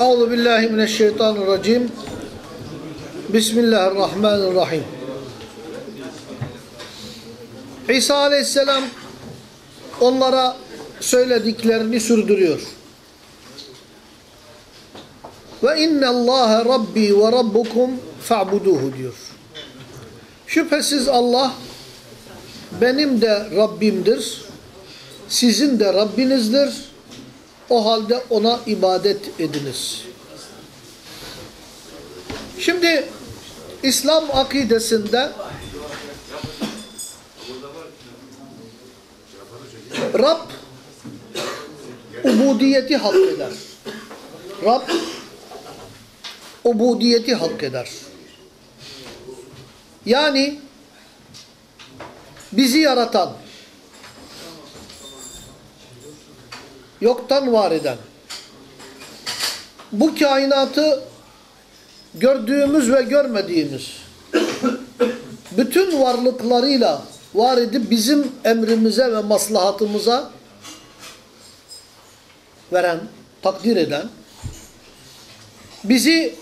Euzu billahi mineşşeytanirracim. Bismillahirrahmanirrahim. İsa aleyhisselam onlara söylediklerini sürdürüyor. Ve inna Allah rabbi ve rabbukum fa'buduhu diyor. Şüphesiz Allah benim de Rabbimdir. Sizin de Rabbinizdir. O halde ona ibadet ediniz. Şimdi İslam akidesinde Rab ubudiyeti hak eder. Rab ubudiyeti hak eder. Yani bizi yaratan, yoktan var eden, bu kainatı gördüğümüz ve görmediğimiz bütün varlıklarıyla var edip bizim emrimize ve maslahatımıza veren, takdir eden, bizi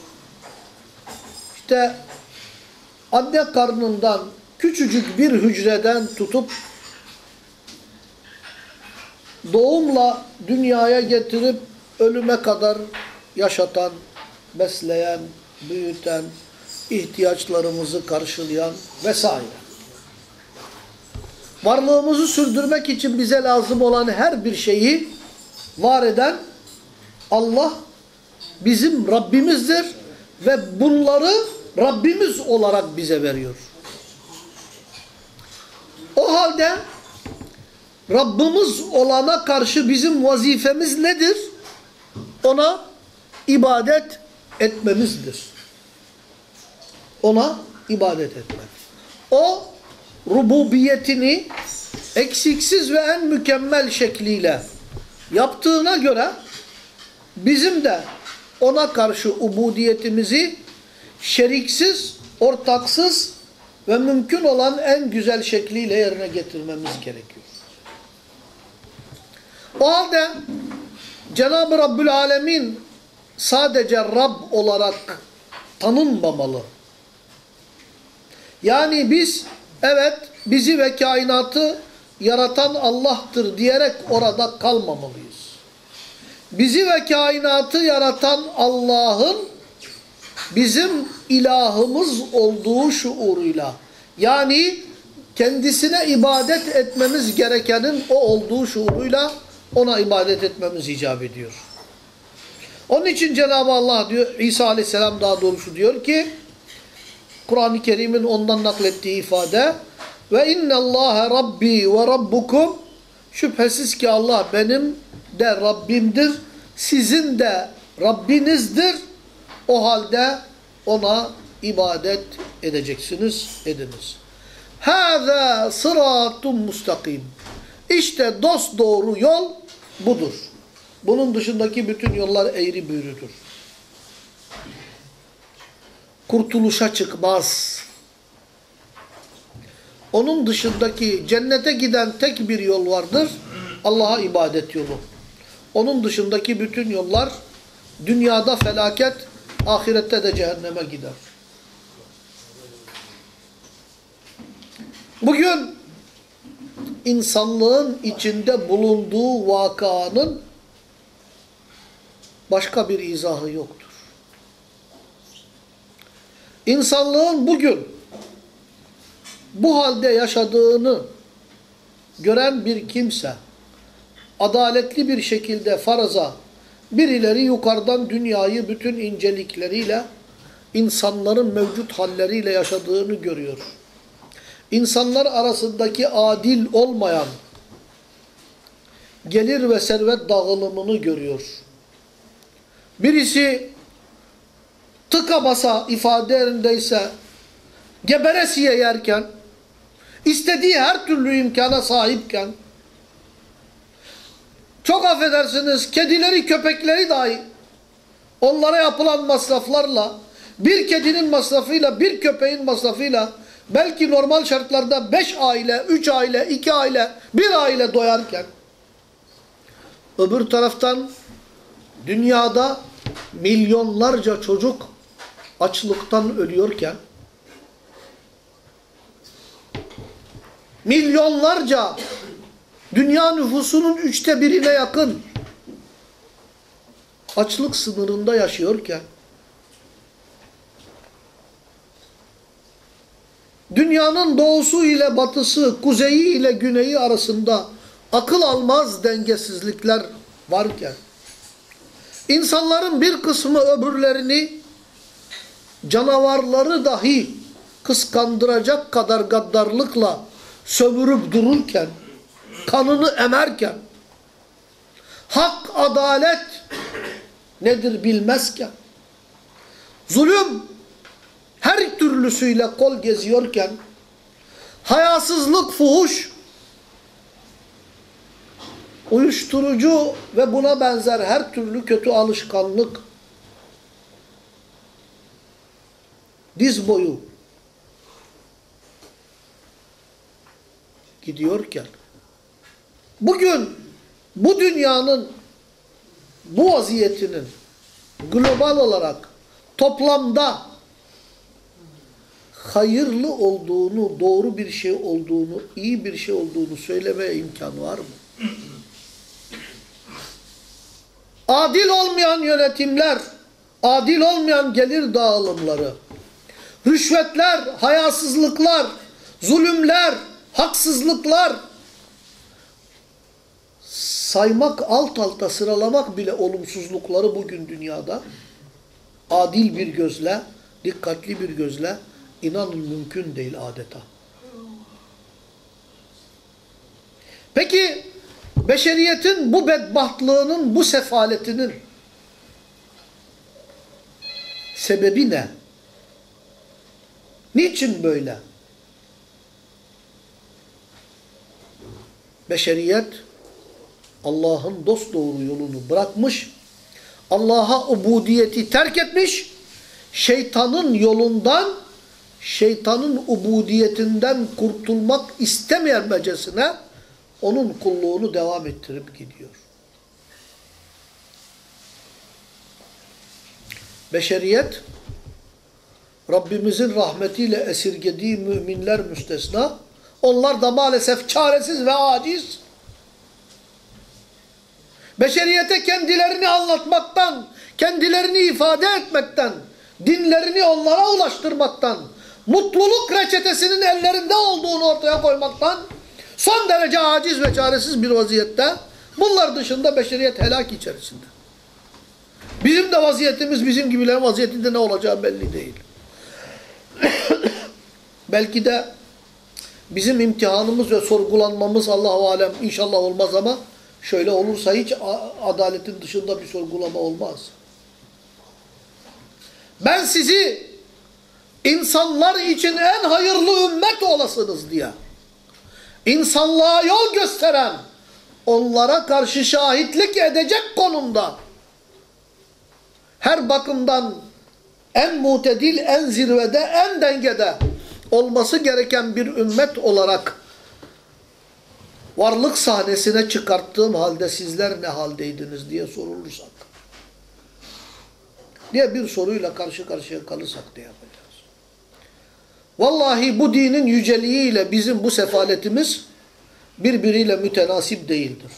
işte anne karnından küçücük bir hücreden tutup doğumla dünyaya getirip ölüme kadar yaşatan, besleyen, büyüten, ihtiyaçlarımızı karşılayan vesaire. Varlığımızı sürdürmek için bize lazım olan her bir şeyi var eden Allah bizim Rabbimizdir ve bunları Rabbimiz olarak bize veriyor. O halde Rabbimiz olana karşı bizim vazifemiz nedir? Ona ibadet etmemizdir. Ona ibadet etmek. O rububiyetini eksiksiz ve en mükemmel şekliyle yaptığına göre bizim de ona karşı ubudiyetimizi şeriksiz, ortaksız ve mümkün olan en güzel şekliyle yerine getirmemiz gerekiyor. O halde Cenab-ı Rabbül Alemin sadece Rab olarak tanınmamalı. Yani biz evet bizi ve kainatı yaratan Allah'tır diyerek orada kalmamalıyız. Bizi ve kainatı yaratan Allah'ın bizim ilahımız olduğu şuuruyla yani kendisine ibadet etmemiz gerekenin o olduğu şuuruyla ona ibadet etmemiz icap ediyor. Onun için Cenab-ı Allah diyor, İsa Aleyhisselam daha doğrusu diyor ki Kur'an-ı Kerim'in ondan naklettiği ifade ve inna Allah rabbi ve rabbukum şüphesiz ki Allah benim de Rabbimdir sizin de Rabbinizdir o halde ona ibadet edeceksiniz ediniz. Hâzâ sıratun mustakim. İşte dost doğru yol budur. Bunun dışındaki bütün yollar eğri büğrüdür. Kurtuluşa çıkmaz. Onun dışındaki cennete giden tek bir yol vardır. Allah'a ibadet yolu. Onun dışındaki bütün yollar dünyada felaket, ahirette de cehenneme gider. Bugün insanlığın içinde bulunduğu vakanın başka bir izahı yoktur. İnsanlığın bugün bu halde yaşadığını gören bir kimse adaletli bir şekilde faraza birileri yukarıdan dünyayı bütün incelikleriyle insanların mevcut halleriyle yaşadığını görüyor. İnsanlar arasındaki adil olmayan gelir ve servet dağılımını görüyor. Birisi tıka basa ifadelerindeyse geberesiye yerken istediği her türlü imkana sahipken çok affedersiniz kedileri köpekleri dahi onlara yapılan masraflarla bir kedinin masrafıyla bir köpeğin masrafıyla belki normal şartlarda beş aile, üç aile, iki aile, bir aile doyarken öbür taraftan dünyada milyonlarca çocuk açlıktan ölüyorken milyonlarca dünya nüfusunun üçte birine yakın açlık sınırında yaşıyorken dünyanın doğusu ile batısı, kuzeyi ile güneyi arasında akıl almaz dengesizlikler varken insanların bir kısmı öbürlerini canavarları dahi kıskandıracak kadar gaddarlıkla sömürüp dururken, kanını emerken, hak, adalet nedir bilmezken, zulüm her türlüsüyle kol geziyorken, hayasızlık, fuhuş, uyuşturucu ve buna benzer her türlü kötü alışkanlık diz boyu gidiyorken bugün bu dünyanın bu vaziyetinin global olarak toplamda hayırlı olduğunu, doğru bir şey olduğunu, iyi bir şey olduğunu söylemeye imkan var mı? Adil olmayan yönetimler, adil olmayan gelir dağılımları, rüşvetler, hayasızlıklar, zulümler, haksızlıklar saymak, alt alta sıralamak bile olumsuzlukları bugün dünyada adil bir gözle, dikkatli bir gözle inanın mümkün değil adeta. Peki beşeriyetin bu bedbahtlığının, bu sefaletinin sebebi ne? Niçin böyle? Beşeriyet Allah'ın dosdoğru yolunu bırakmış, Allah'a ubudiyeti terk etmiş, şeytanın yolundan, şeytanın ubudiyetinden kurtulmak istemeyen mecesine onun kulluğunu devam ettirip gidiyor. Beşeriyet, Rabbimizin rahmetiyle esirgediği müminler müstesna, onlar da maalesef çaresiz ve aciz. Beşeriyete kendilerini anlatmaktan, kendilerini ifade etmekten, dinlerini onlara ulaştırmaktan, mutluluk reçetesinin ellerinde olduğunu ortaya koymaktan son derece aciz ve çaresiz bir vaziyette bunlar dışında beşeriyet helak içerisinde. Bizim de vaziyetimiz bizim gibilerin vaziyetinde ne olacağı belli değil. Belki de bizim imtihanımız ve sorgulanmamız Allah-u Alem inşallah olmaz ama şöyle olursa hiç adaletin dışında bir sorgulama olmaz. Ben sizi insanlar için en hayırlı ümmet olasınız diye insanlığa yol gösteren onlara karşı şahitlik edecek konumda her bakımdan en mutedil, en zirvede, en dengede olması gereken bir ümmet olarak varlık sahnesine çıkarttığım halde sizler ne haldeydiniz diye sorulursak diye bir soruyla karşı karşıya kalırsak yapacağız? Vallahi bu dinin yüceliğiyle bizim bu sefaletimiz birbiriyle mütenasip değildir.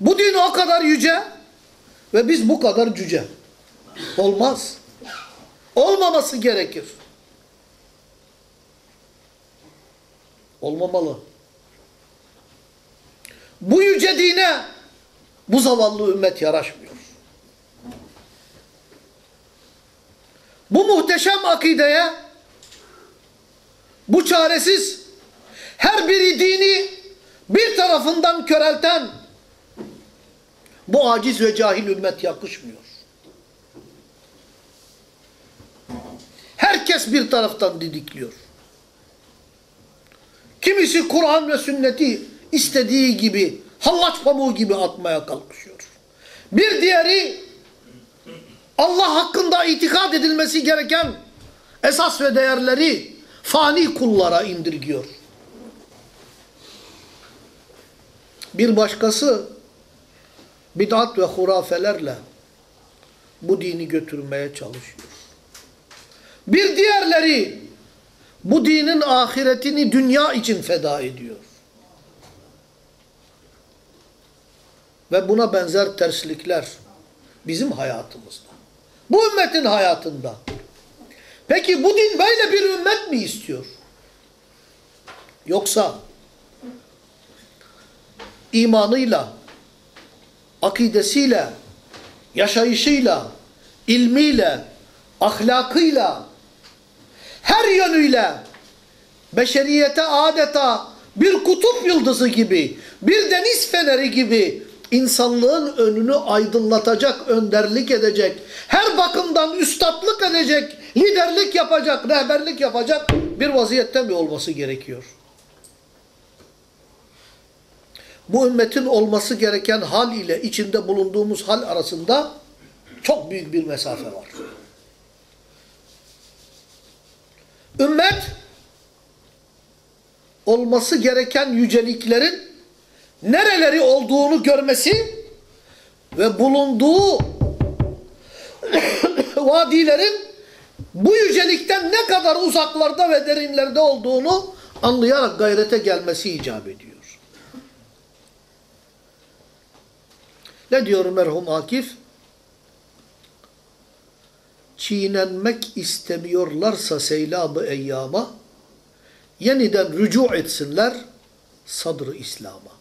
Bu din o kadar yüce ve biz bu kadar cüce. Olmaz. Olmaması gerekir. Olmamalı. Bu yüce dine bu zavallı ümmet yaraşmıyor. Bu muhteşem akideye bu çaresiz her biri dini bir tarafından körelten bu aciz ve cahil ümmet yakışmıyor. Herkes bir taraftan didikliyor. Kimisi Kur'an ve sünneti istediği gibi, hallaç pamuğu gibi atmaya kalkışıyor. Bir diğeri Allah hakkında itikad edilmesi gereken esas ve değerleri fani kullara indirgiyor. Bir başkası bid'at ve hurafelerle bu dini götürmeye çalışıyor. Bir diğerleri bu dinin ahiretini dünya için feda ediyor. Ve buna benzer terslikler bizim hayatımızda. Bu ümmetin hayatında. Peki bu din böyle bir ümmet mi istiyor? Yoksa imanıyla, akidesiyle, yaşayışıyla, ilmiyle, ahlakıyla, her yönüyle beşeriyete adeta bir kutup yıldızı gibi, bir deniz feneri gibi insanlığın önünü aydınlatacak, önderlik edecek, her bakımdan üstatlık edecek, liderlik yapacak, rehberlik yapacak bir vaziyette mi olması gerekiyor? Bu ümmetin olması gereken hal ile içinde bulunduğumuz hal arasında çok büyük bir mesafe var. Ümmet olması gereken yüceliklerin nereleri olduğunu görmesi ve bulunduğu vadilerin bu yücelikten ne kadar uzaklarda ve derinlerde olduğunu anlayarak gayrete gelmesi icap ediyor. Ne diyor merhum Akif? Çiğnenmek istemiyorlarsa seylab-ı eyyama, yeniden rücu etsinler sadr-ı İslam'a.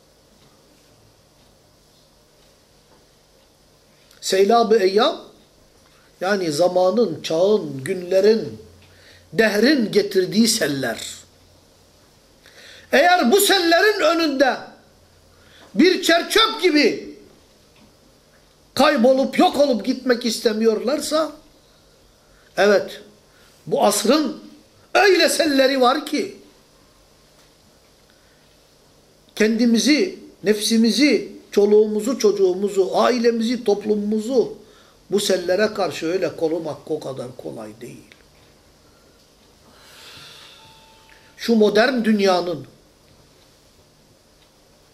Seylab-ı eyyam, yani zamanın, çağın, günlerin, dehrin getirdiği seller. Eğer bu sellerin önünde bir çerçöp gibi kaybolup yok olup gitmek istemiyorlarsa evet bu asrın öyle selleri var ki kendimizi, nefsimizi, çoluğumuzu, çocuğumuzu, ailemizi, toplumumuzu bu sellere karşı öyle korumak o kadar kolay değil. Şu modern dünyanın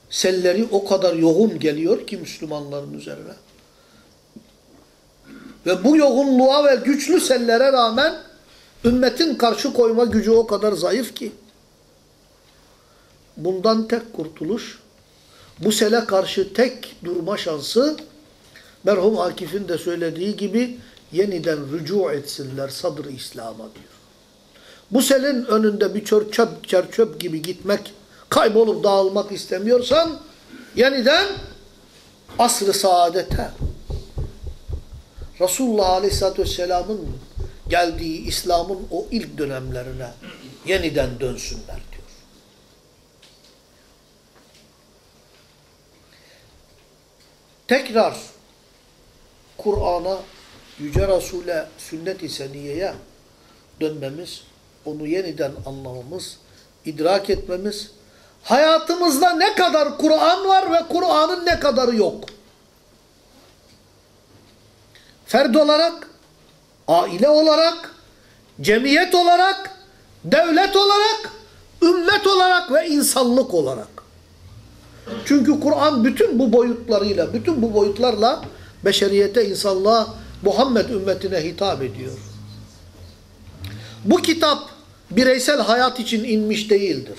selleri o kadar yoğun geliyor ki Müslümanların üzerine. Ve bu yoğunluğa ve güçlü sellere rağmen ümmetin karşı koyma gücü o kadar zayıf ki. Bundan tek kurtuluş, bu sele karşı tek durma şansı, merhum Akif'in de söylediği gibi yeniden rücu etsinler sadr-ı İslam'a diyor. Bu selin önünde bir çöp, çöp, çöp gibi gitmek, kaybolup dağılmak istemiyorsan, yeniden asr-ı saadete, Resulullah Aleyhisselatü Vesselam'ın geldiği İslam'ın o ilk dönemlerine yeniden dönsünler diyor. Tekrar Kur'an'a, Yüce Resul'e, sünnet-i seniyeye dönmemiz, onu yeniden anlamamız, idrak etmemiz, hayatımızda ne kadar Kur'an var ve Kur'an'ın ne kadarı yok. Ferd olarak, aile olarak, cemiyet olarak, devlet olarak, ümmet olarak ve insanlık olarak. Çünkü Kur'an bütün bu boyutlarıyla, bütün bu boyutlarla beşeriyete, insanlığa, Muhammed ümmetine hitap ediyor. Bu kitap bireysel hayat için inmiş değildir.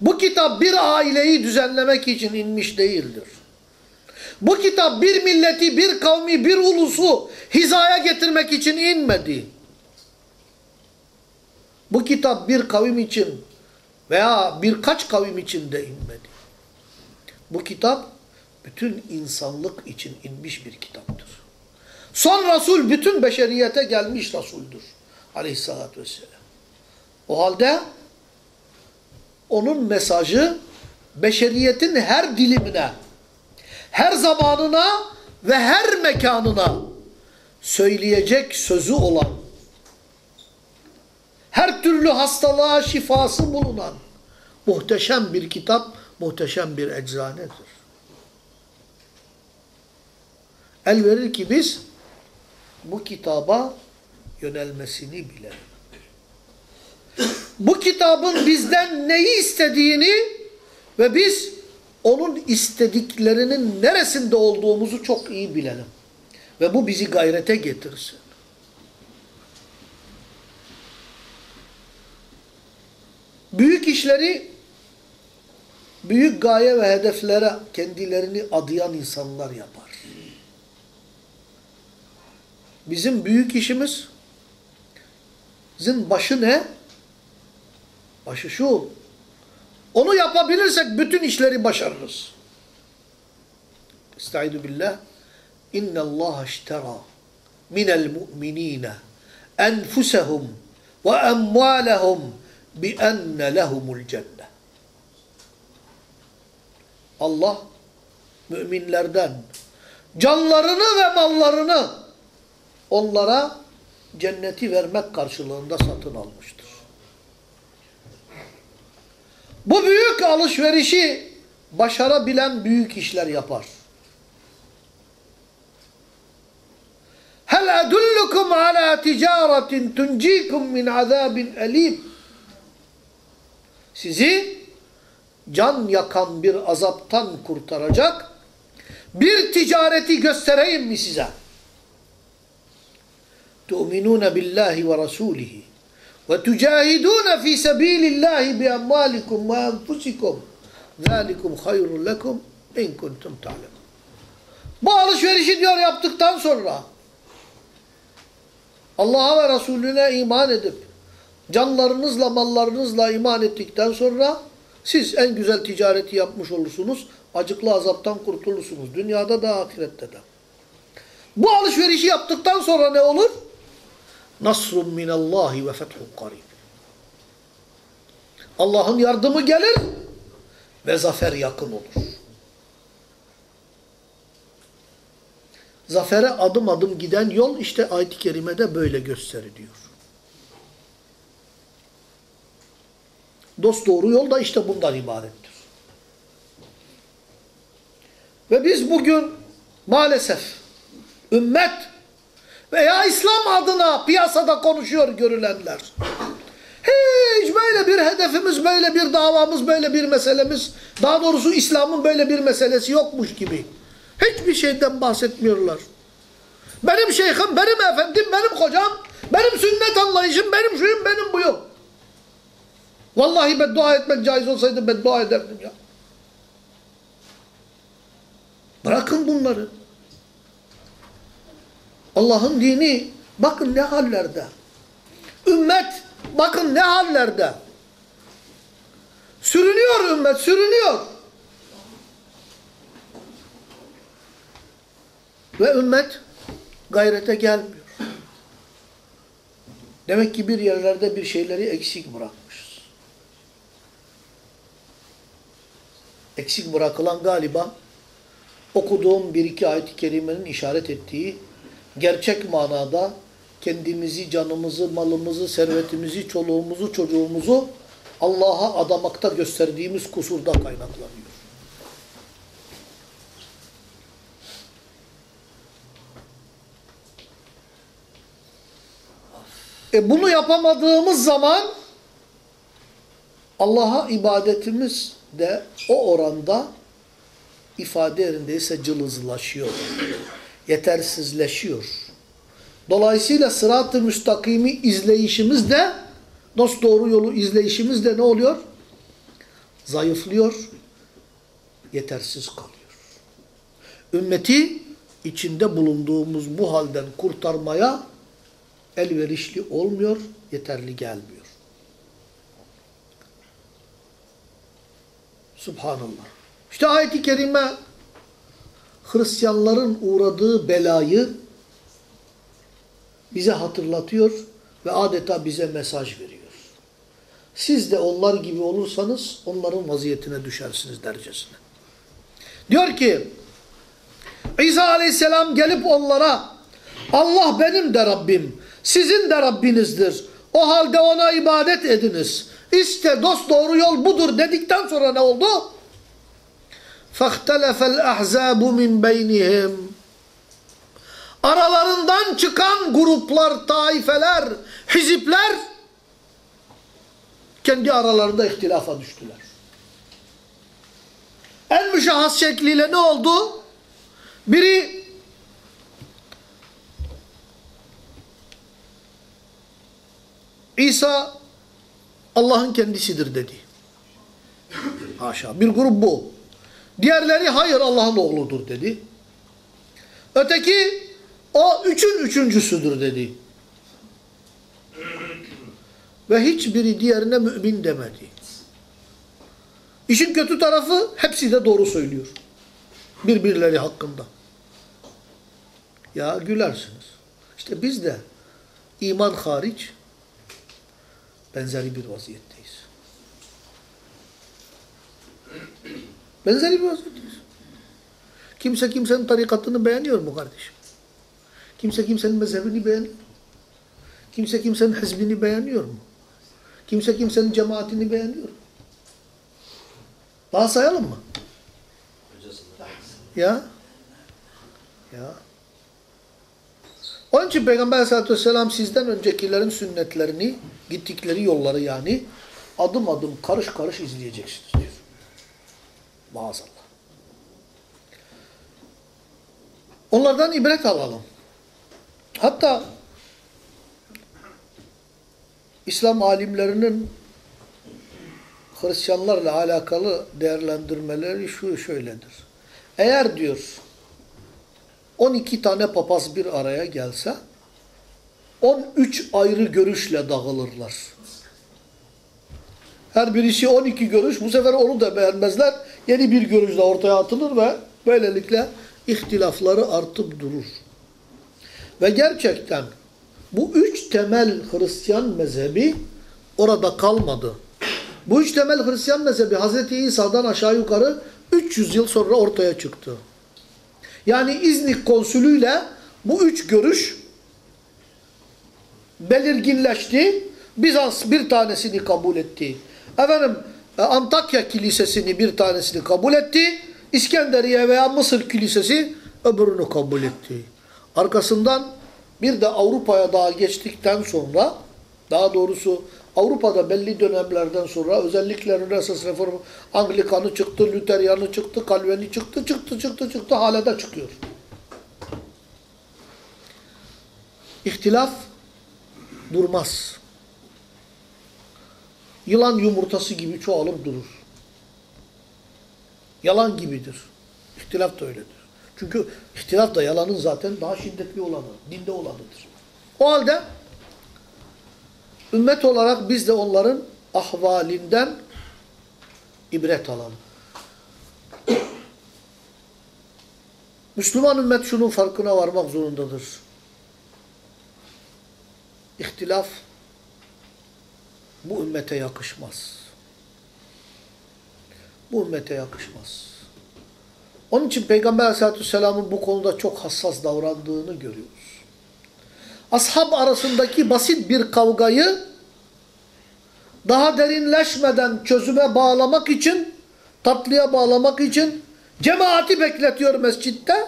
Bu kitap bir aileyi düzenlemek için inmiş değildir. Bu kitap bir milleti, bir kavmi, bir ulusu hizaya getirmek için inmedi. Bu kitap bir kavim için veya birkaç kavim için de inmedi. Bu kitap bütün insanlık için inmiş bir kitaptır. Son Resul bütün beşeriyete gelmiş Resul'dür. Aleyhissalatü vesselam. O halde onun mesajı beşeriyetin her dilimine, her zamanına ve her mekanına söyleyecek sözü olan, her türlü hastalığa şifası bulunan muhteşem bir kitap, muhteşem bir eczanedir. El verir ki biz bu kitaba yönelmesini bilelim. Bu kitabın bizden neyi istediğini ve biz onun istediklerinin neresinde olduğumuzu çok iyi bilelim. Ve bu bizi gayrete getirsin. Büyük işleri, büyük gaye ve hedeflere kendilerini adayan insanlar yapar. Bizim büyük işimiz, bizim başı ne? Başı şu. Onu yapabilirsek bütün işleri başarırız. Estaizu billah. İnne Allah iştera minel mu'minine enfusehum ve emvalehum bi enne lehumul cennet. Allah müminlerden canlarını ve mallarını onlara cenneti vermek karşılığında satın almıştır. Bu büyük alışverişi başarabilen büyük işler yapar. Hel edullukum ala ticaretin tuncikum min azabin elim. Sizi can yakan bir azaptan kurtaracak bir ticareti göstereyim mi size? Tu'minune billahi ve rasulihi ve tücahidûne fî sebîlillâhi bi emmâlikum ve enfusikum zâlikum hayrun lekum in kuntum ta'lemun. Bu alışverişi diyor yaptıktan sonra Allah'a ve Resulüne iman edip canlarınızla mallarınızla iman ettikten sonra siz en güzel ticareti yapmış olursunuz. Acıklı azaptan kurtulursunuz. Dünyada da ahirette de. Bu alışverişi yaptıktan sonra ne olur? Nasrun minallahi ve fethun karib. Allah'ın yardımı gelir ve zafer yakın olur. Zafere adım adım giden yol işte ayet-i kerimede böyle gösteriliyor. Dost doğru yol da işte bundan ibarettir. Ve biz bugün maalesef ümmet veya İslam adına piyasada konuşuyor görülenler. Hiç böyle bir hedefimiz, böyle bir davamız, böyle bir meselemiz, daha doğrusu İslam'ın böyle bir meselesi yokmuş gibi. Hiçbir şeyden bahsetmiyorlar. Benim şeyhim, benim efendim, benim kocam, benim sünnet anlayışım, benim şuyum, benim buyum. Vallahi beddua etmek caiz olsaydı beddua ederdim ya. Bırakın bunları. Allah'ın dini bakın ne hallerde. Ümmet bakın ne hallerde. Sürünüyor ümmet, sürünüyor. Ve ümmet gayrete gelmiyor. Demek ki bir yerlerde bir şeyleri eksik bırakmışız. Eksik bırakılan galiba okuduğum bir iki ayet-i kerimenin işaret ettiği gerçek manada kendimizi, canımızı, malımızı, servetimizi, çoluğumuzu, çocuğumuzu Allah'a adamakta gösterdiğimiz kusurda kaynaklanıyor. E bunu yapamadığımız zaman Allah'a ibadetimiz de o oranda ifade yerindeyse cılızlaşıyor. Yetersizleşiyor. Dolayısıyla sırat-ı müstakimi izleyişimiz de dost doğru yolu izleyişimiz de ne oluyor? Zayıflıyor. Yetersiz kalıyor. Ümmeti içinde bulunduğumuz bu halden kurtarmaya elverişli olmuyor, yeterli gelmiyor. Subhanallah. İşte ayet-i kerime Hristiyanların uğradığı belayı bize hatırlatıyor ve adeta bize mesaj veriyor. Siz de onlar gibi olursanız onların vaziyetine düşersiniz dercesine. Diyor ki İsa aleyhisselam gelip onlara Allah benim de Rabbim, sizin de Rabbinizdir. O halde ona ibadet ediniz. İşte dost doğru yol budur dedikten sonra ne oldu? فَاخْتَلَفَ الْاَحْزَابُ مِنْ بَيْنِهِمْ Aralarından çıkan gruplar, taifeler, hizipler kendi aralarında ihtilafa düştüler. En müşahhas şekliyle ne oldu? Biri İsa Allah'ın kendisidir dedi. Haşa. Bir grup bu. Diğerleri hayır Allah'ın oğludur dedi. Öteki o üçün üçüncüsüdür dedi. Ve hiçbiri diğerine mümin demedi. İşin kötü tarafı hepsi de doğru söylüyor. Birbirleri hakkında. Ya gülersiniz. İşte biz de iman hariç benzeri bir vaziyetteyiz. Benzeri bir vaziyetteyiz. Kimse kimsenin tarikatını beğeniyor mu kardeşim? Kimse kimsenin mezhebini beğeniyor mu? Kimse kimsenin hizbini beğeniyor mu? Kimse kimsenin cemaatini beğeniyor mu? Daha sayalım mı? Ya. Ya. Onun için Peygamber aleyhissalatü vesselam sizden öncekilerin sünnetlerini, gittikleri yolları yani adım adım karış karış izleyeceksiniz diyor. Maazallah. Onlardan ibret alalım. Hatta İslam alimlerinin Hristiyanlarla alakalı değerlendirmeleri şu şöyledir. Eğer diyor 12 tane papaz bir araya gelse 13 ayrı görüşle dağılırlar. Her birisi 12 görüş. Bu sefer onu da beğenmezler. Yeni bir görüş de ortaya atılır ve böylelikle ihtilafları artıp durur. Ve gerçekten bu üç temel Hristiyan mezhebi orada kalmadı. Bu üç temel Hristiyan mezhebi Hz. İsa'dan aşağı yukarı 300 yıl sonra ortaya çıktı. Yani İznik konsülüyle bu üç görüş belirginleşti. Bizans bir tanesini kabul etti. Efendim e, Antakya kilisesini bir tanesini kabul etti. İskenderiye veya Mısır kilisesi öbürünü kabul etti. Arkasından bir de Avrupa'ya daha geçtikten sonra daha doğrusu Avrupa'da belli dönemlerden sonra özellikle Rönesans reformu Anglikanı çıktı, Lüteryanı çıktı, Kalveni çıktı, çıktı, çıktı, çıktı, hala da çıkıyor. İhtilaf durmaz. Yılan yumurtası gibi çoğalır durur. Yalan gibidir. İhtilaf da öyledir. Çünkü ihtilaf da yalanın zaten daha şiddetli olanı, dinde olanıdır. O halde ümmet olarak biz de onların ahvalinden ibret alalım. Müslüman ümmet şunun farkına varmak zorundadır. İhtilaf bu ümmete yakışmaz. Bu ümmete yakışmaz. Onun için Peygamber Aleyhisselatü Vesselam'ın bu konuda çok hassas davrandığını görüyoruz. Ashab arasındaki basit bir kavgayı daha derinleşmeden çözüme bağlamak için, tatlıya bağlamak için cemaati bekletiyor mescitte.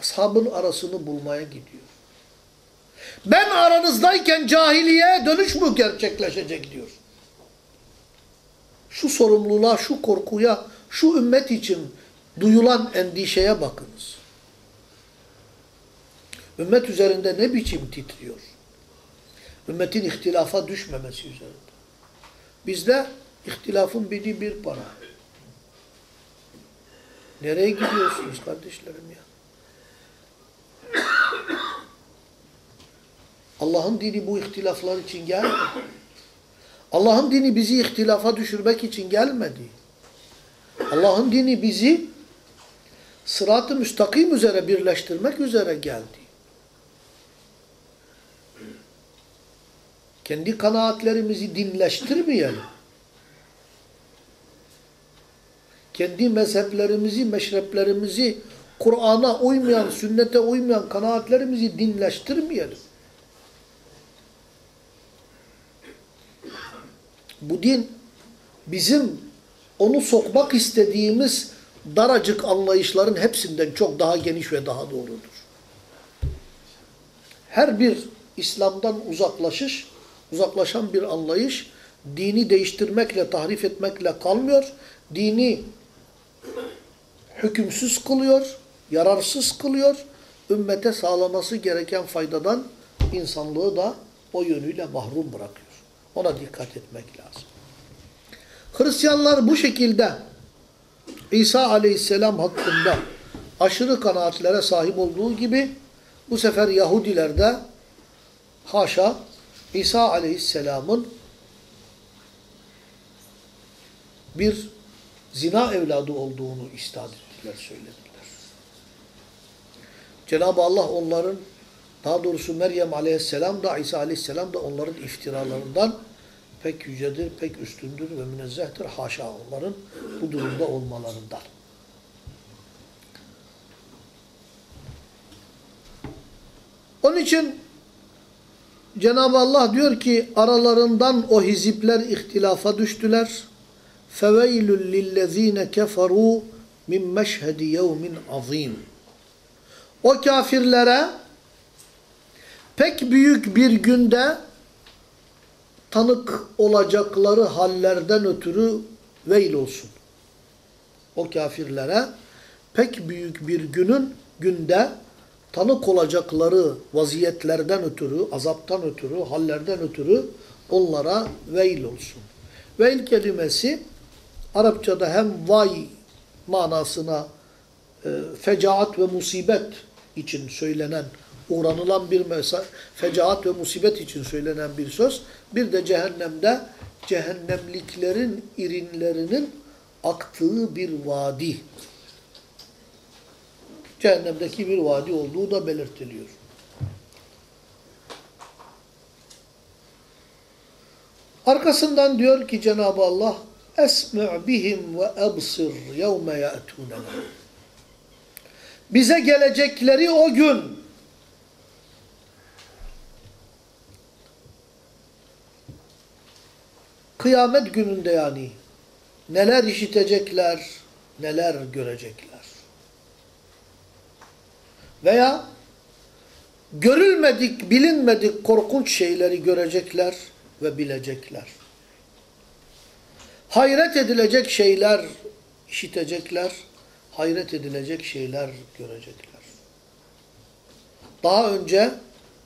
Ashabın arasını bulmaya gidiyor. Ben aranızdayken cahiliye dönüş mü gerçekleşecek diyor. Şu sorumluluğa, şu korkuya, şu ümmet için duyulan endişeye bakınız. Ümmet üzerinde ne biçim titriyor? Ümmetin ihtilafa düşmemesi üzerinde. Bizde ihtilafın biri bir para. Nereye gidiyorsunuz kardeşlerim ya? Allah'ın dini bu ihtilaflar için gelmedi. Allah'ın dini bizi ihtilafa düşürmek için gelmedi. Allah'ın dini bizi sırat-ı müstakim üzere birleştirmek üzere geldi. Kendi kanaatlerimizi dinleştirmeyelim. Kendi mezheplerimizi, meşreplerimizi, Kur'an'a uymayan, sünnete uymayan kanaatlerimizi dinleştirmeyelim. Bu din bizim onu sokmak istediğimiz daracık anlayışların hepsinden çok daha geniş ve daha doğrudur. Her bir İslam'dan uzaklaşış, uzaklaşan bir anlayış dini değiştirmekle, tahrif etmekle kalmıyor. Dini hükümsüz kılıyor, yararsız kılıyor, ümmete sağlaması gereken faydadan insanlığı da o yönüyle mahrum bırakıyor. Ona dikkat etmek lazım. Hristiyanlar bu şekilde İsa aleyhisselam hakkında aşırı kanaatlere sahip olduğu gibi bu sefer Yahudiler de haşa İsa aleyhisselamın bir zina evladı olduğunu istat ettiler, söylediler. Cenab-ı Allah onların daha doğrusu Meryem aleyhisselam da İsa aleyhisselam da onların iftiralarından pek yücedir, pek üstündür ve münezzehtir. Haşa onların bu durumda olmalarından. Onun için Cenab-ı Allah diyor ki aralarından o hizipler ihtilafa düştüler. فَوَيْلٌ لِلَّذ۪ينَ كَفَرُوا مِنْ مَشْهَدِ يَوْمٍ عَظ۪يمٍ O kafirlere pek büyük bir günde tanık olacakları hallerden ötürü veil olsun. O kafirlere pek büyük bir günün günde tanık olacakları vaziyetlerden ötürü, azaptan ötürü, hallerden ötürü onlara veil olsun. Veil kelimesi Arapçada hem vay manasına e, fecaat ve musibet için söylenen, uğranılan bir mesaj, fecaat ve musibet için söylenen bir söz. Bir de cehennemde cehennemliklerin irinlerinin aktığı bir vadi. Cehennemdeki bir vadi olduğu da belirtiliyor. Arkasından diyor ki Cenab-ı Allah esmi' bihim ve ebsir yevme ya'tunena. Bize gelecekleri o gün kıyamet gününde yani neler işitecekler, neler görecekler. Veya görülmedik, bilinmedik korkunç şeyleri görecekler ve bilecekler. Hayret edilecek şeyler işitecekler, hayret edilecek şeyler görecekler. Daha önce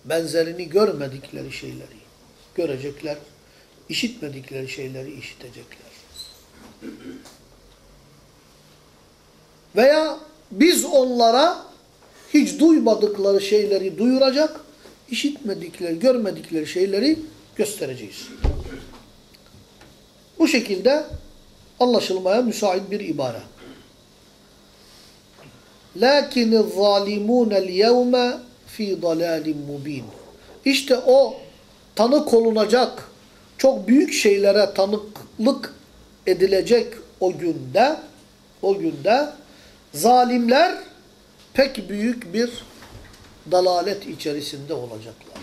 benzerini görmedikleri şeyleri görecekler, işitmedikleri şeyleri işitecekler. Veya biz onlara hiç duymadıkları şeyleri duyuracak, işitmedikleri, görmedikleri şeyleri göstereceğiz. Bu şekilde anlaşılmaya müsait bir ibare. لَكِنِ الظَّالِمُونَ الْيَوْمَ ف۪ي ضَلَالٍ مُب۪ينٍ İşte o tanık olunacak, çok büyük şeylere tanıklık edilecek o günde, o günde zalimler pek büyük bir dalalet içerisinde olacaklar.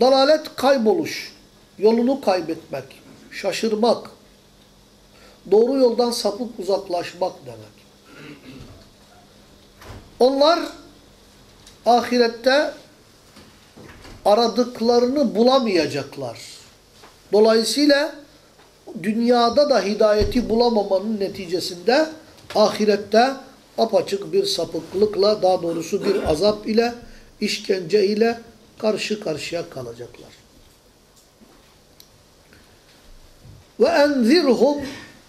Dalalet kayboluş, yolunu kaybetmek, şaşırmak, doğru yoldan sapıp uzaklaşmak demek. Onlar ahirette aradıklarını bulamayacaklar. Dolayısıyla dünyada da hidayeti bulamamanın neticesinde ahirette apaçık bir sapıklıkla daha doğrusu bir azap ile işkence ile karşı karşıya kalacaklar. Ve enzirhum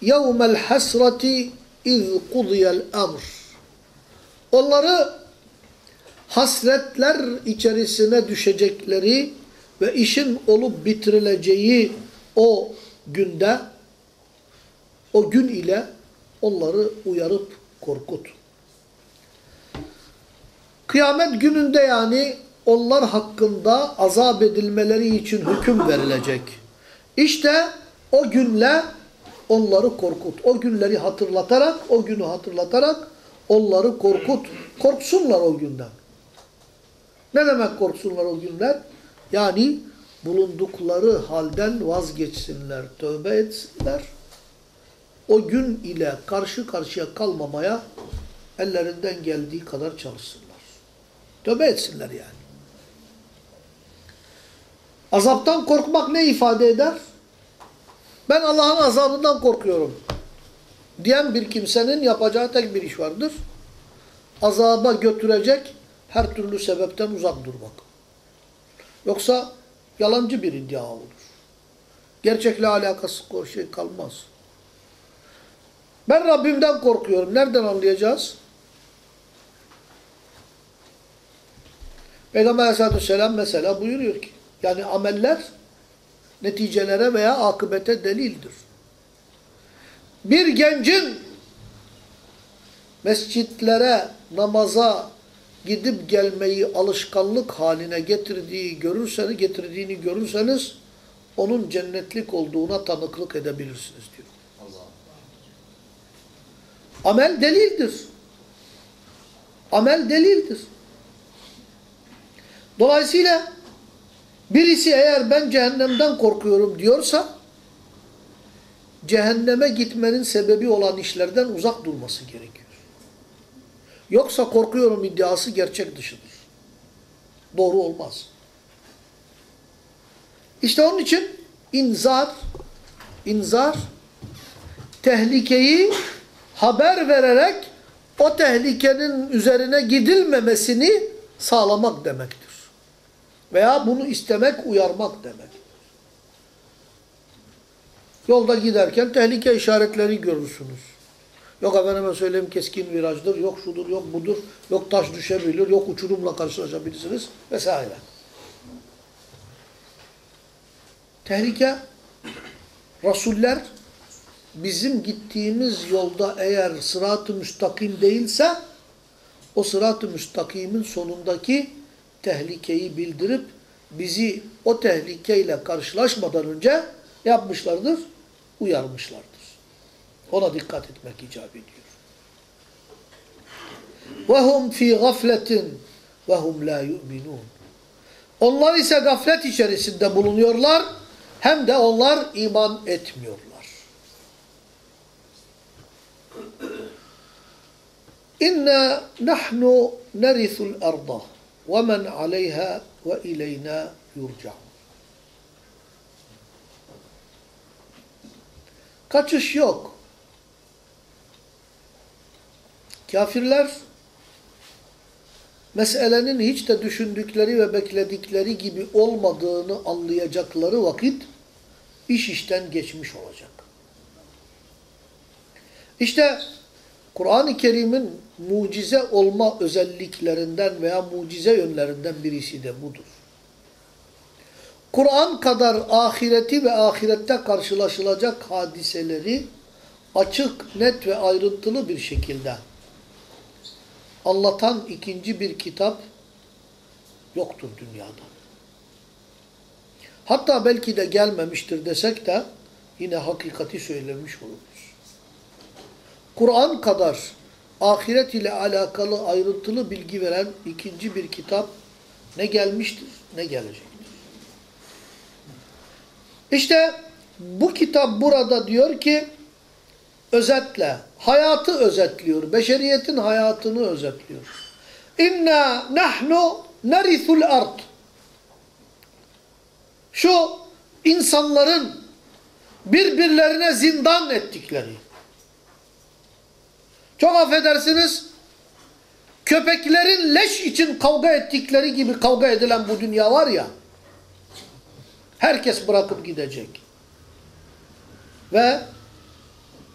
yevmel hasreti iz kudiyel emr. Onları hasretler içerisine düşecekleri ve işin olup bitirileceği o günde, o gün ile onları uyarıp korkut. Kıyamet gününde yani onlar hakkında azap edilmeleri için hüküm verilecek. İşte o günle onları korkut. O günleri hatırlatarak, o günü hatırlatarak onları korkut. Korksunlar o günden. Ne demek korksunlar o günler? Yani bulundukları halden vazgeçsinler, tövbe etsinler. O gün ile karşı karşıya kalmamaya ellerinden geldiği kadar çalışsınlar. Tövbe etsinler yani. Azaptan korkmak ne ifade eder? Ben Allah'ın azabından korkuyorum diyen bir kimsenin yapacağı tek bir iş vardır. Azaba götürecek her türlü sebepten uzak durmak. Yoksa yalancı bir iddia olur. Gerçekle alakası şey kalmaz. Ben Rabbimden korkuyorum. Nereden anlayacağız? Peygamber aleyhissalatü vesselam mesela buyuruyor ki yani ameller neticelere veya akıbete delildir. Bir gencin mescitlere, namaza gidip gelmeyi alışkanlık haline getirdiği görürseniz, getirdiğini görürseniz onun cennetlik olduğuna tanıklık edebilirsiniz diyor. Amel delildir. Amel delildir. Dolayısıyla birisi eğer ben cehennemden korkuyorum diyorsa cehenneme gitmenin sebebi olan işlerden uzak durması gerekiyor. Yoksa korkuyorum iddiası gerçek dışıdır. Doğru olmaz. İşte onun için inzar, inzar tehlikeyi haber vererek o tehlikenin üzerine gidilmemesini sağlamak demektir. Veya bunu istemek, uyarmak demek. Yolda giderken tehlike işaretleri görürsünüz. Yok efendime söyleyeyim keskin virajdır, yok şudur, yok budur, yok taş düşebilir, yok uçurumla karşılaşabilirsiniz vesaire. Tehlike, Rasuller bizim gittiğimiz yolda eğer sırat-ı müstakim değilse o sırat-ı müstakimin sonundaki tehlikeyi bildirip bizi o tehlikeyle karşılaşmadan önce yapmışlardır? Uyarmışlardır. Ona dikkat etmek icap ediyor. وَهُمْ ف۪ي غَفْلَةٍ وَهُمْ لَا يُؤْمِنُونَ Onlar ise gaflet içerisinde bulunuyorlar, hem de onlar iman etmiyorlar. İnna nahnu nerisul arda ve men aleyha ve ileyna yurca'un. Kaçış yok. Kafirler meselenin hiç de düşündükleri ve bekledikleri gibi olmadığını anlayacakları vakit iş işten geçmiş olacak. İşte Kur'an-ı Kerim'in mucize olma özelliklerinden veya mucize yönlerinden birisi de budur. Kur'an kadar ahireti ve ahirette karşılaşılacak hadiseleri açık, net ve ayrıntılı bir şekilde anlatan ikinci bir kitap yoktur dünyada. Hatta belki de gelmemiştir desek de yine hakikati söylemiş oluruz. Kur'an kadar ahiret ile alakalı ayrıntılı bilgi veren ikinci bir kitap ne gelmiştir ne gelecektir. İşte bu kitap burada diyor ki özetle, hayatı özetliyor, beşeriyetin hayatını özetliyor. İnna nahnu nerithul ard. Şu insanların birbirlerine zindan ettikleri. Çok affedersiniz, köpeklerin leş için kavga ettikleri gibi kavga edilen bu dünya var ya, herkes bırakıp gidecek. Ve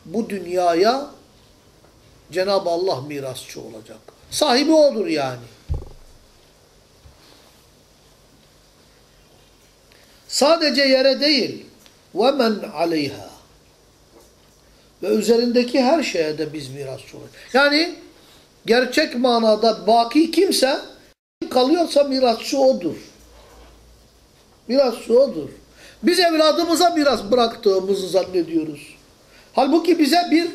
bu dünyaya Cenab-ı Allah mirasçı olacak. Sahibi odur yani. Sadece yere değil, وَمَنْ عَلَيْهَا ve üzerindeki her şeye de biz mirasçı olacağız. Yani gerçek manada baki kimse, kalıyorsa mirasçı odur. Mirasçı odur. Biz evladımıza miras bıraktığımızı zannediyoruz. Halbuki bize bir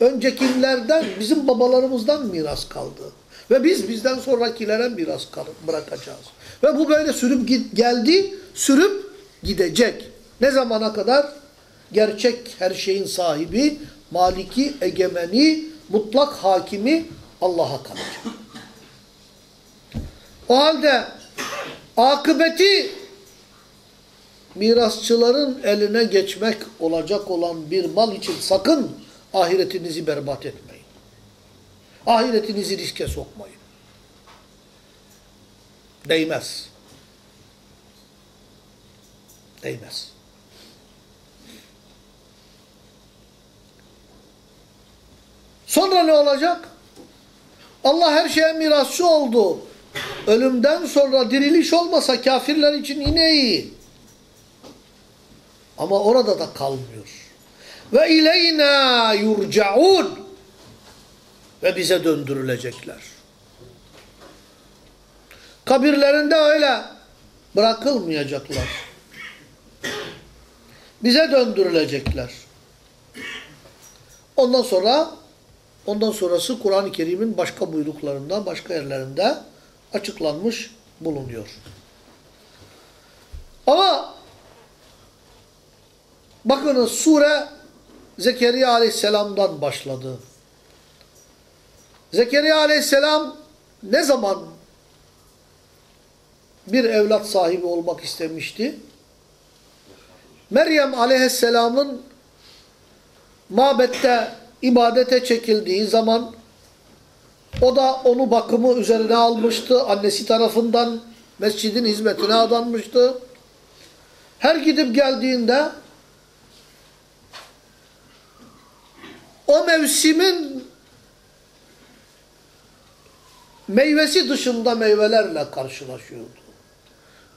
öncekilerden, bizim babalarımızdan miras kaldı. Ve biz bizden sonrakilere miras bırakacağız. Ve bu böyle sürüp geldi, sürüp gidecek. Ne zamana kadar? Gerçek her şeyin sahibi, maliki, egemeni, mutlak hakimi Allah'a kalacak. O halde akıbeti mirasçıların eline geçmek olacak olan bir mal için sakın ahiretinizi berbat etmeyin. Ahiretinizi riske sokmayın. Değmez. Değmez. Sonra ne olacak? Allah her şeye mirasçı oldu. Ölümden sonra diriliş olmasa kafirler için yine iyi. Ama orada da kalmıyor. Ve ileyna yurcaun. Ve bize döndürülecekler. Kabirlerinde öyle bırakılmayacaklar. Bize döndürülecekler. Ondan sonra ondan sonrası Kur'an-ı Kerim'in başka buyruklarında, başka yerlerinde açıklanmış bulunuyor. Ama bakınız sure Zekeriya Aleyhisselam'dan başladı. Zekeriya Aleyhisselam ne zaman bir evlat sahibi olmak istemişti? Meryem Aleyhisselam'ın mabette ibadete çekildiği zaman o da onu bakımı üzerine almıştı. Annesi tarafından mescidin hizmetine adanmıştı. Her gidip geldiğinde o mevsimin meyvesi dışında meyvelerle karşılaşıyordu.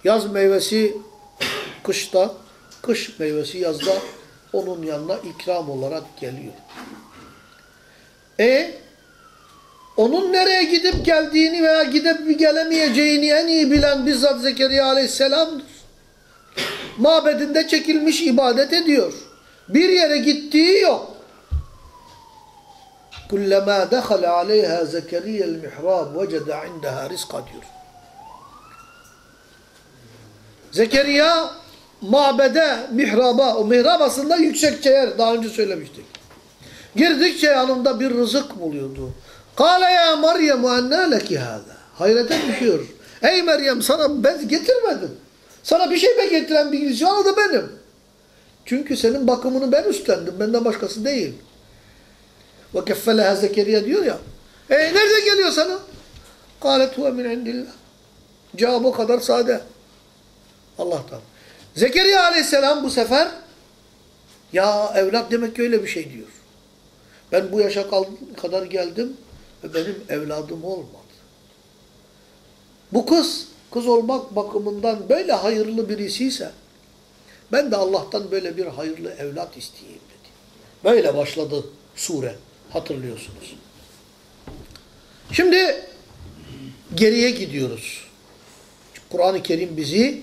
Yaz meyvesi kışta, kış meyvesi yazda onun yanına ikram olarak geliyor. E onun nereye gidip geldiğini veya gidip gelemeyeceğini en iyi bilen bizzat Zekeriya aleyhisselamdır. Mabedinde çekilmiş ibadet ediyor. Bir yere gittiği yok. Kullama dakhala aleyha Zekeriya el-mihrab vecede indaha rizqa diyor. Zekeriya mabede, mihraba, o mihrab aslında yüksekçe yer. Daha önce söylemiştik. Girdikçe yanında bir rızık buluyordu. Kale ya Meryem ennâ leki hâzâ. Hayrete düşüyor. Ey Meryem sana ben getirmedim. Sana bir şey getiren bir yüzü da benim. Çünkü senin bakımını ben üstlendim. Benden başkası değil. Ve keffeleha Zekeriya diyor ya. E nerede geliyor sana? Kâlet huve min indillah. Cevabı o kadar sade. Allah'tan. Zekeriya aleyhisselam bu sefer ya evlat demek ki öyle bir şey diyor. Ben bu yaşa kadar geldim ve benim evladım olmadı. Bu kız, kız olmak bakımından böyle hayırlı birisi ise ben de Allah'tan böyle bir hayırlı evlat isteyeyim dedi. Böyle başladı sure. Hatırlıyorsunuz. Şimdi geriye gidiyoruz. Kur'an-ı Kerim bizi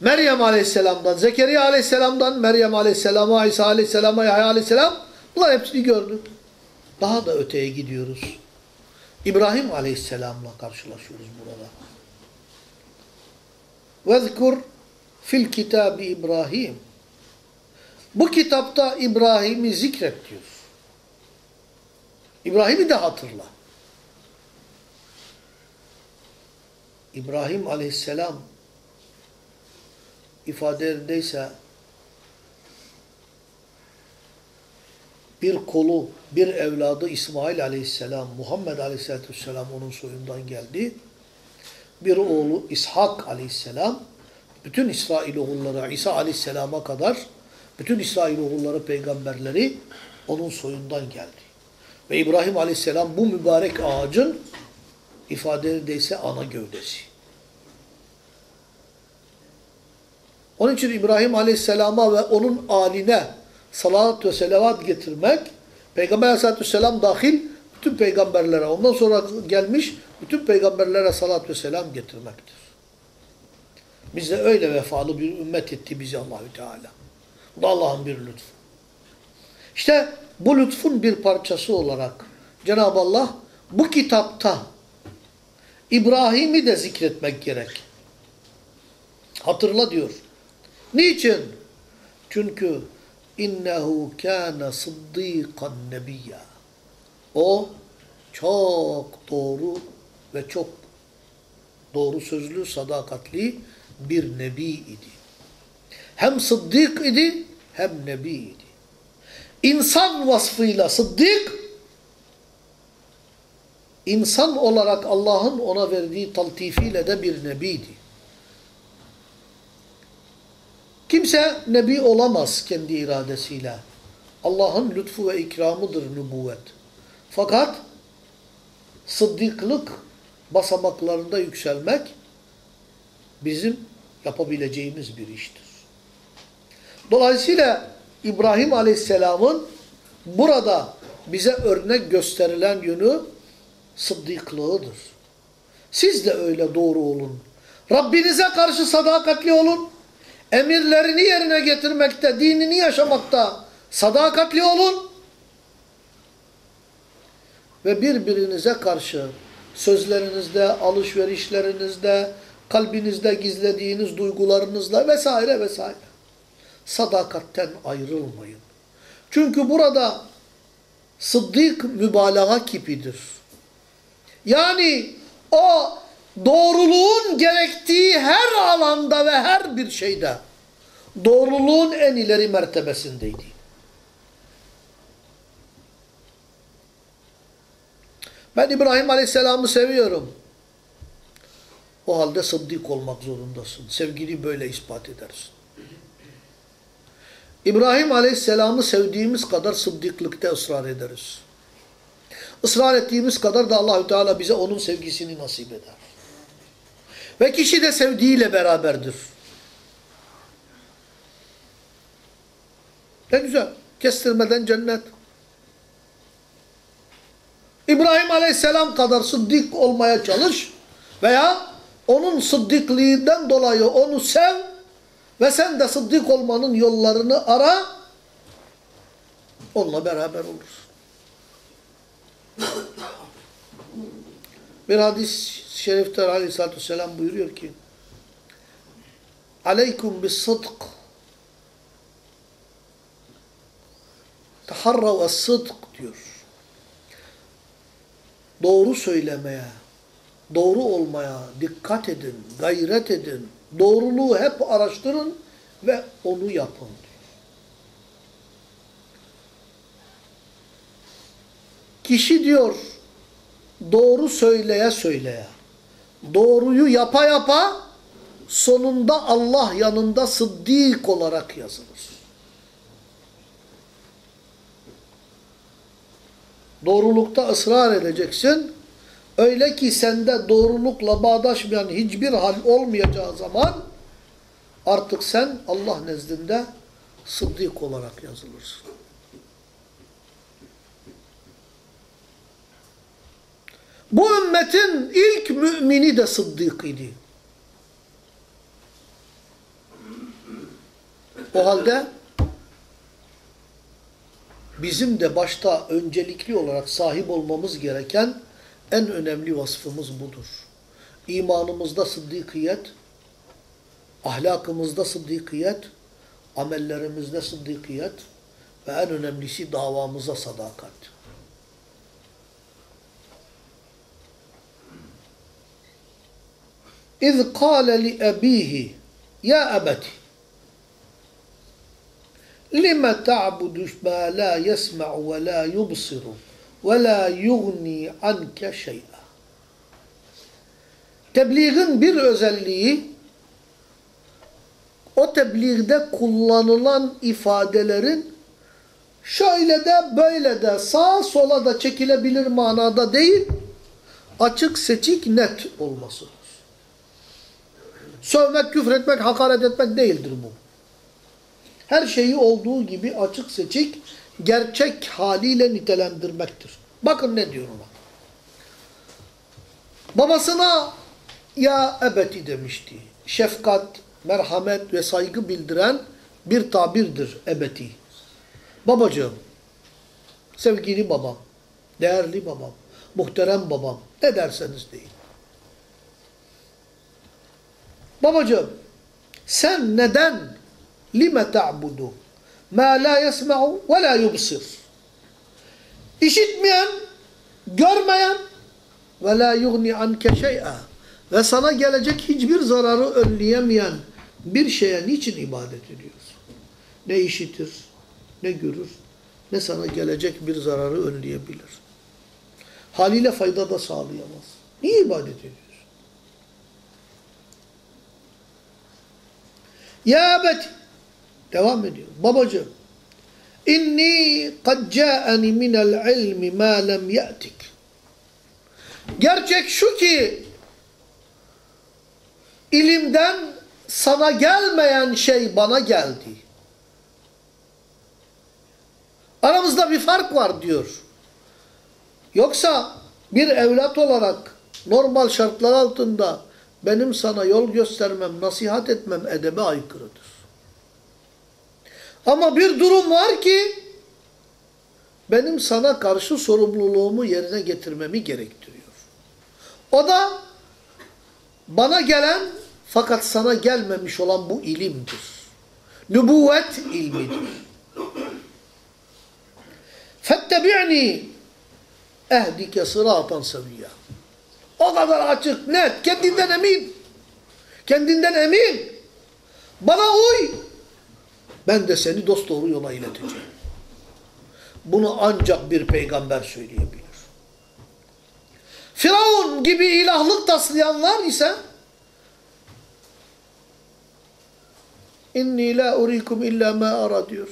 Meryem Aleyhisselam'dan, Zekeriya Aleyhisselam'dan, Meryem Aleyhisselam'a, İsa Aleyhisselam'a, Yahya Aleyhisselam Bunlar hepsini gördük. Daha da öteye gidiyoruz. İbrahim Aleyhisselam'la karşılaşıyoruz burada. Vezkur fil kitabı İbrahim. Bu kitapta İbrahim'i zikret diyor. İbrahim'i de hatırla. İbrahim aleyhisselam ifade yerindeyse bir kolu, bir evladı İsmail aleyhisselam, Muhammed aleyhisselatü onun soyundan geldi. Bir oğlu İshak aleyhisselam, bütün İsrail oğulları İsa aleyhisselama kadar, bütün İsrail oğulları peygamberleri onun soyundan geldi. Ve İbrahim aleyhisselam bu mübarek ağacın ifadelerindeyse ana gövdesi. Onun için İbrahim aleyhisselama ve onun aline salat ve selavat getirmek, Peygamber aleyhisselatü vesselam dahil bütün peygamberlere, ondan sonra gelmiş bütün peygamberlere salat ve selam getirmektir. Bize öyle vefalı bir ümmet etti bizi Allahü Teala. Bu da Allah'ın bir lütfu. İşte bu lütfun bir parçası olarak Cenab-ı Allah bu kitapta İbrahim'i de zikretmek gerek. Hatırla diyor. Niçin? Çünkü innehu kana sıddıkan nebiyya. O çok doğru ve çok doğru sözlü, sadakatli bir nebi idi. Hem sıddık idi hem nebi idi. İnsan vasfıyla sıddık, insan olarak Allah'ın ona verdiği taltifiyle de bir nebiydi. Kimse nebi olamaz kendi iradesiyle. Allah'ın lütfu ve ikramıdır nübüvvet. Fakat sıddıklık basamaklarında yükselmek bizim yapabileceğimiz bir iştir. Dolayısıyla İbrahim Aleyhisselam'ın burada bize örnek gösterilen yönü sıddıklığıdır. Siz de öyle doğru olun. Rabbinize karşı sadakatli olun. Emirlerini yerine getirmekte, dinini yaşamakta sadakatli olun. Ve birbirinize karşı sözlerinizde, alışverişlerinizde, kalbinizde gizlediğiniz duygularınızla vesaire vesaire sadakatten ayrılmayın. Çünkü burada sıddık mübalağa kipidir. Yani o doğruluğun gerektiği her alanda ve her bir şeyde doğruluğun en ileri mertebesindeydi. Ben İbrahim Aleyhisselam'ı seviyorum. O halde sıddık olmak zorundasın. Sevgili böyle ispat edersin. İbrahim Aleyhisselam'ı sevdiğimiz kadar sıddıklıkta ısrar ederiz. Israr ettiğimiz kadar da Allahü Teala bize onun sevgisini nasip eder. Ve kişi de sevdiğiyle beraberdir. Ne güzel. Kestirmeden cennet. İbrahim Aleyhisselam kadar sıddık olmaya çalış veya onun sıddıklığından dolayı onu sev ve sen de sıddık olmanın yollarını ara onunla beraber olursun. Bir hadis şerifte aleyhissalatü vesselam buyuruyor ki Aleykum bis sıdk Taharrav es sıdk diyor. Doğru söylemeye, doğru olmaya dikkat edin, gayret edin. Doğruluğu hep araştırın ve onu yapın. Kişi diyor doğru söyleye söyleye, doğruyu yapa yapa sonunda Allah yanında sıddık olarak yazılır. Doğrulukta ısrar edeceksin. Öyle ki sende doğrulukla bağdaşmayan hiçbir hal olmayacağı zaman artık sen Allah nezdinde sıddık olarak yazılırsın. Bu ümmetin ilk mümini de sıddık idi. O halde bizim de başta öncelikli olarak sahip olmamız gereken en önemli vasfımız budur. İmanımızda sıddıkiyet, ahlakımızda sıddıkiyet, amellerimizde sıddıkiyet ve en önemlisi davamıza sadakat. Ebîhi ya ebeti lime ta'budu ma la yesma'u ve la yubsiru ve la yugni anke şey'a. Tebliğin bir özelliği o tebliğde kullanılan ifadelerin şöyle de böyle de sağa sola da çekilebilir manada değil, açık seçik net olmasıdır. Sövmek, küfretmek, hakaret etmek değildir bu. Her şeyi olduğu gibi açık seçik, gerçek haliyle nitelendirmektir. Bakın ne diyor ona. Babasına ya ebeti demişti. Şefkat, merhamet ve saygı bildiren bir tabirdir ebeti. Babacığım, sevgili babam, değerli babam, muhterem babam, ne derseniz deyin. Babacığım, sen neden lime ta'budu ma la yesma'u ve la yubsir? İşitmeyen, görmeyen ve la yugni anke şey'a ve sana gelecek hiçbir zararı önleyemeyen bir şeye niçin ibadet ediyorsun? Ne işitir, ne görür, ne sana gelecek bir zararı önleyebilir. Haliyle fayda da sağlayamaz. Niye ibadet ediyorsun? Ya abet devam ediyor. Babacığım inni kad ca'ani minel ilmi ma lem ya'tik. Gerçek şu ki ilimden sana gelmeyen şey bana geldi. Aramızda bir fark var diyor. Yoksa bir evlat olarak normal şartlar altında benim sana yol göstermem, nasihat etmem edebe aykırıdır. Ama bir durum var ki benim sana karşı sorumluluğumu yerine getirmemi gerektiriyor. O da bana gelen fakat sana gelmemiş olan bu ilimdir. Nübüvvet ilmidir. Fettebi'ni ehdike sıratan seviyya. O kadar açık, net, kendinden emin. Kendinden emin. Bana uy. Ben de seni dosdoğru yola ileteceğim. Bunu ancak bir peygamber söyleyebilir. Firavun gibi ilahlık taslayanlar ise inni la urikum illa ma ara diyor.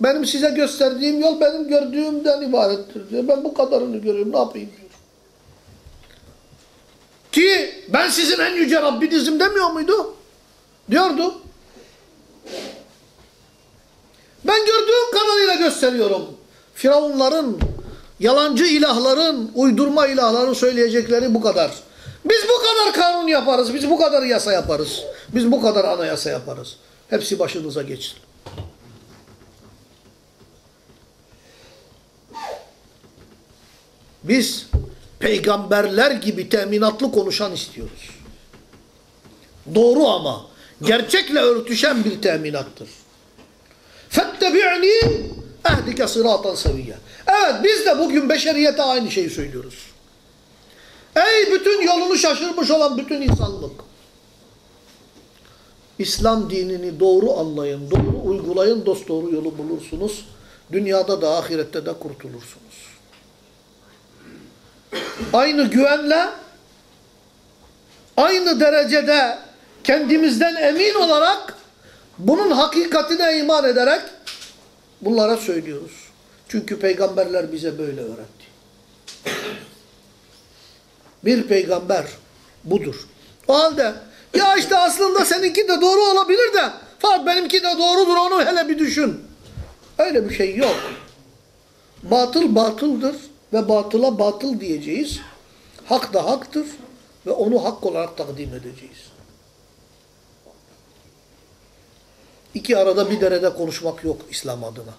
Benim size gösterdiğim yol benim gördüğümden ibarettir diyor. Ben bu kadarını görüyorum ne yapayım diyor. Ki ben sizin en yüce Rabbinizim demiyor muydu? Diyordu. Ben gördüğüm kadarıyla gösteriyorum. Firavunların, yalancı ilahların, uydurma ilahların söyleyecekleri bu kadar. Biz bu kadar kanun yaparız, biz bu kadar yasa yaparız. Biz bu kadar anayasa yaparız. Hepsi başınıza geçsin. Biz peygamberler gibi teminatlı konuşan istiyoruz. Doğru ama gerçekle örtüşen bir teminattır. فَاتَّبِعْنِي اَهْدِكَ صِرَاطًا سَوِيًّا Evet biz de bugün beşeriyete aynı şeyi söylüyoruz. Ey bütün yolunu şaşırmış olan bütün insanlık. İslam dinini doğru anlayın, doğru uygulayın, dosdoğru yolu bulursunuz. Dünyada da ahirette de kurtulursunuz. Aynı güvenle, aynı derecede kendimizden emin olarak bunun hakikatine iman ederek bunlara söylüyoruz. Çünkü peygamberler bize böyle öğretti. Bir peygamber budur. O halde ya işte aslında seninki de doğru olabilir de fakat benimki de doğrudur onu hele bir düşün. Öyle bir şey yok. Batıl batıldır ve batıla batıl diyeceğiz. Hak da haktır ve onu hak olarak takdim edeceğiz. İki arada bir derede konuşmak yok İslam adına.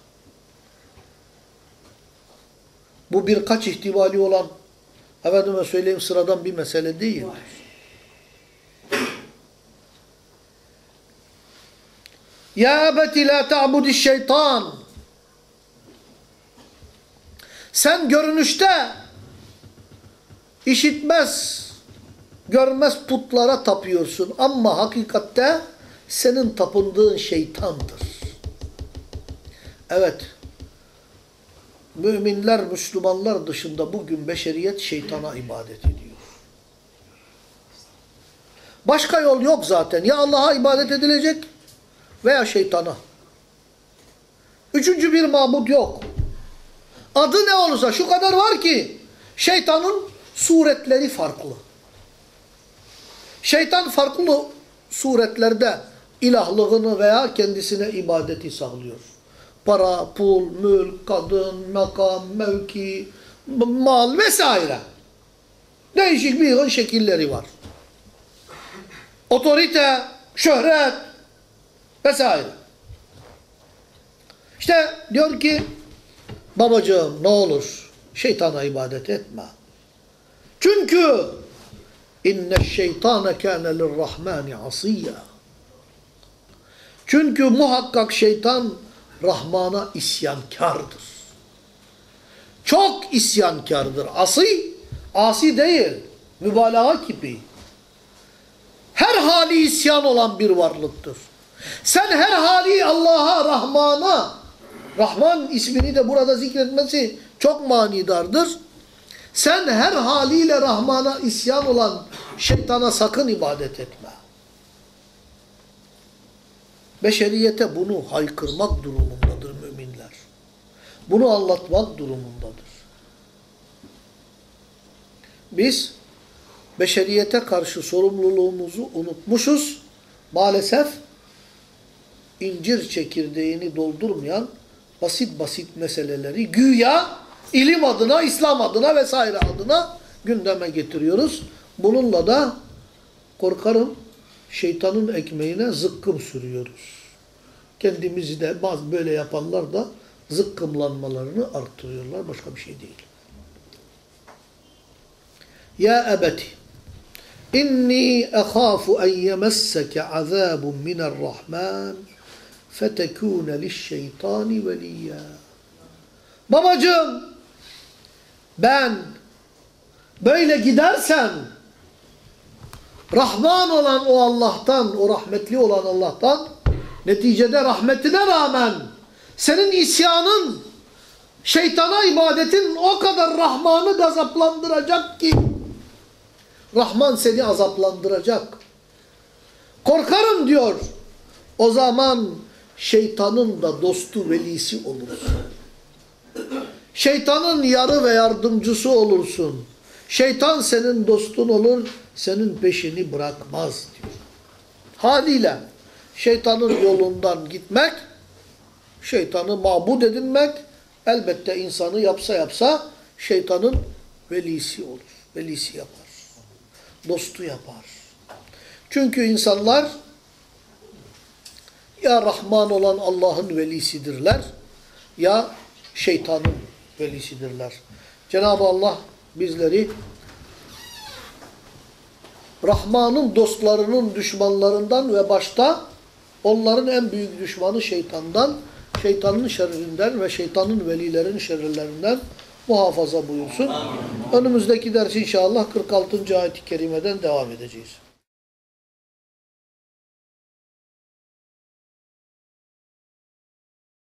Bu birkaç ihtimali olan, efendime söyleyeyim sıradan bir mesele değildir. Ya ebeti la ta'budi şeytan. Sen görünüşte işitmez, görmez putlara tapıyorsun ama hakikatte senin tapındığın şeytandır. Evet. Müminler, Müslümanlar dışında bugün beşeriyet şeytana ibadet ediyor. Başka yol yok zaten. Ya Allah'a ibadet edilecek veya şeytana. Üçüncü bir mabut yok. Adı ne olursa şu kadar var ki şeytanın suretleri farklı. Şeytan farklı suretlerde ilahlığını veya kendisine ibadeti sağlıyor. Para, pul, mülk, kadın, makam, mevki, mal vesaire. Değişik bir yığın şekilleri var. Otorite, şöhret vesaire. İşte diyor ki babacığım ne olur şeytana ibadet etme. Çünkü inne şeytane kâne lirrahmani asiyya. Çünkü muhakkak şeytan Rahman'a isyankardır. Çok isyankardır. Asi, asi değil. Mübalağa gibi. Her hali isyan olan bir varlıktır. Sen her hali Allah'a, Rahman'a, Rahman ismini de burada zikretmesi çok manidardır. Sen her haliyle Rahman'a isyan olan şeytana sakın ibadet etme. Beşeriyete bunu haykırmak durumundadır müminler. Bunu anlatmak durumundadır. Biz beşeriyete karşı sorumluluğumuzu unutmuşuz. Maalesef incir çekirdeğini doldurmayan basit basit meseleleri güya ilim adına, İslam adına vesaire adına gündeme getiriyoruz. Bununla da korkarım şeytanın ekmeğine zıkkım sürüyoruz. Kendimizi de bazı böyle yapanlar da zıkkımlanmalarını arttırıyorlar. Başka bir şey değil. Ya ebeti inni ehâfu en yemesseke azâbun mine'r-Rahman fetekûne lişşeytani veliyya. Babacığım ben böyle gidersem Rahman olan o Allah'tan, o rahmetli olan Allah'tan neticede rahmetine rağmen senin isyanın, şeytana ibadetin o kadar Rahman'ı gazaplandıracak ki Rahman seni azaplandıracak. Korkarım diyor. O zaman şeytanın da dostu velisi olursun. Şeytanın yarı ve yardımcısı olursun. Şeytan senin dostun olur, senin peşini bırakmaz diyor. Haliyle şeytanın yolundan gitmek, şeytanı mabud edinmek, elbette insanı yapsa yapsa şeytanın velisi olur. Velisi yapar. Dostu yapar. Çünkü insanlar ya Rahman olan Allah'ın velisidirler ya şeytanın velisidirler. Cenab-ı Allah bizleri Rahman'ın dostlarının düşmanlarından ve başta onların en büyük düşmanı şeytandan, şeytanın şerrinden ve şeytanın velilerin şerrlerinden muhafaza buyursun. Önümüzdeki ders inşallah 46. ayet-i kerimeden devam edeceğiz.